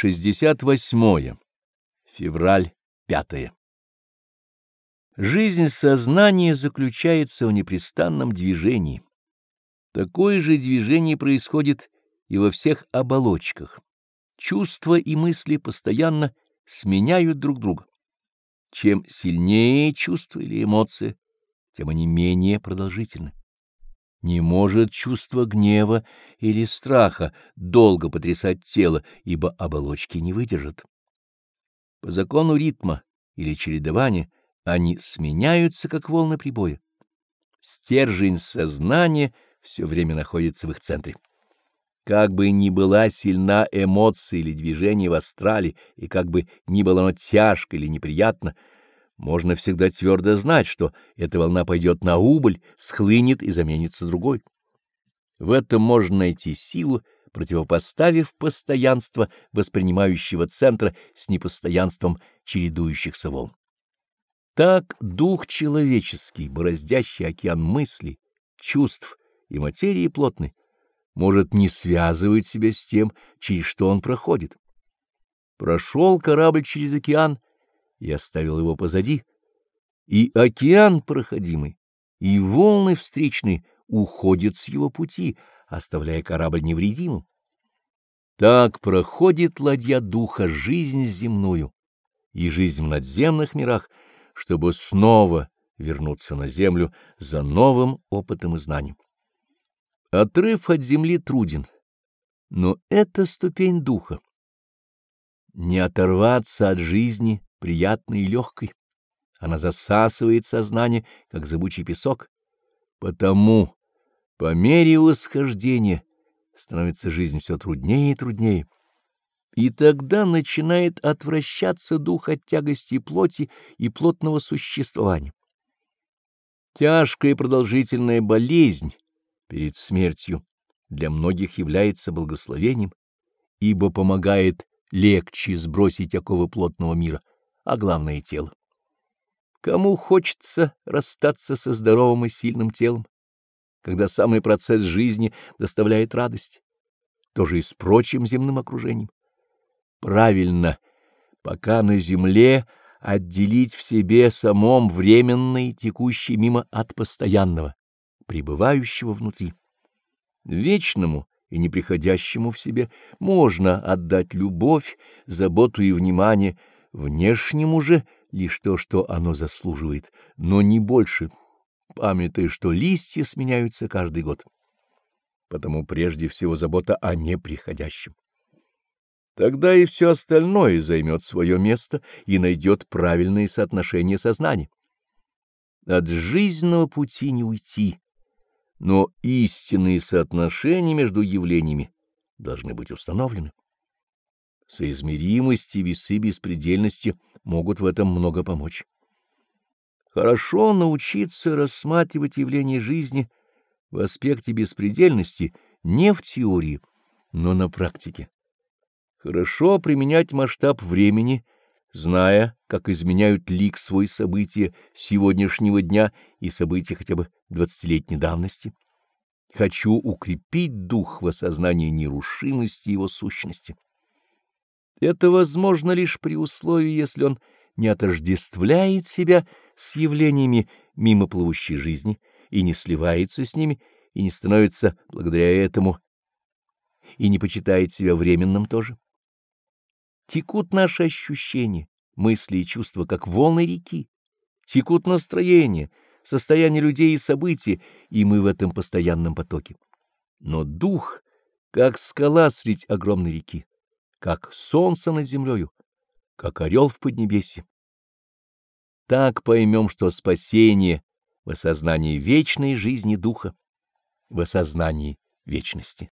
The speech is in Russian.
68. Февраль 5. Жизнь сознания заключается в непрестанном движении. Такое же движение происходит и во всех оболочках. Чувства и мысли постоянно сменяют друг друга. Чем сильнее чувство или эмоция, тем они менее продолжительны. Не может чувство гнева или страха долго потрясать тело, ибо оболочки не выдержат. По закону ритма или чередования они сменяются, как волны прибоя. Стержень сознания все время находится в их центре. Как бы ни была сильна эмоция или движение в астрале, и как бы ни было оно тяжко или неприятно, можно всегда твердо знать, что эта волна пойдет на убыль, схлынет и заменится другой. В этом можно найти силу, противопоставив постоянство воспринимающего центра с непостоянством чередующихся волн. Так дух человеческий, бороздящий океан мыслей, чувств и материи плотной, может не связывать себя с тем, через что он проходит. Прошел корабль через океан и оставил его позади, и океан проходимый, и волны встречные уходят с его пути, оставляя корабль невредимым. Так проходит ладья духа жизнь земную и жизнь в надземных мирах, чтобы снова вернуться на землю за новым опытом и знанием. Отрыв от земли труден, но это ступень духа. Не оторваться от жизни приятной и легкой. Она засасывает сознание, как зыбучий песок. Потому, по мере восхождения, становится жизнь все труднее и труднее. И тогда начинает отвращаться дух от тягости плоти и плотного существования. Тяжкая и продолжительная болезнь перед смертью для многих является благословением, ибо помогает легче сбросить оковы плотного мира — а главное — тело. Кому хочется расстаться со здоровым и сильным телом, когда самый процесс жизни доставляет радость? То же и с прочим земным окружением. Правильно, пока на земле отделить в себе самом временный, текущий мимо от постоянного, пребывающего внутри. Вечному и неприходящему в себе можно отдать любовь, заботу и внимание — Внешнему же лишь то, что оно заслуживает, но не больше, памятая, что листья сменяются каждый год. Потому прежде всего забота о неприходящем. Тогда и все остальное займет свое место и найдет правильные соотношения сознания. От жизненного пути не уйти, но истинные соотношения между явлениями должны быть установлены. Соизмеримость и весы беспредельности могут в этом много помочь. Хорошо научиться рассматривать явления жизни в аспекте беспредельности не в теории, но на практике. Хорошо применять масштаб времени, зная, как изменяют лик свой события сегодняшнего дня и события хотя бы двадцатилетней давности. Хочу укрепить дух в осознании нерушимости его сущности. Это возможно лишь при условии, если он не отождествляет себя с явлениями мимо плывущей жизни и не сливается с ними, и не становится благодаря этому, и не почитает себя временным тоже. Текут наши ощущения, мысли и чувства, как волны реки, текут настроения, состояние людей и событий, и мы в этом постоянном потоке. Но дух, как скала средь огромной реки, как солнце над землею, как орел в поднебесье. Так поймем, что спасение в осознании вечной жизни духа, в осознании вечности.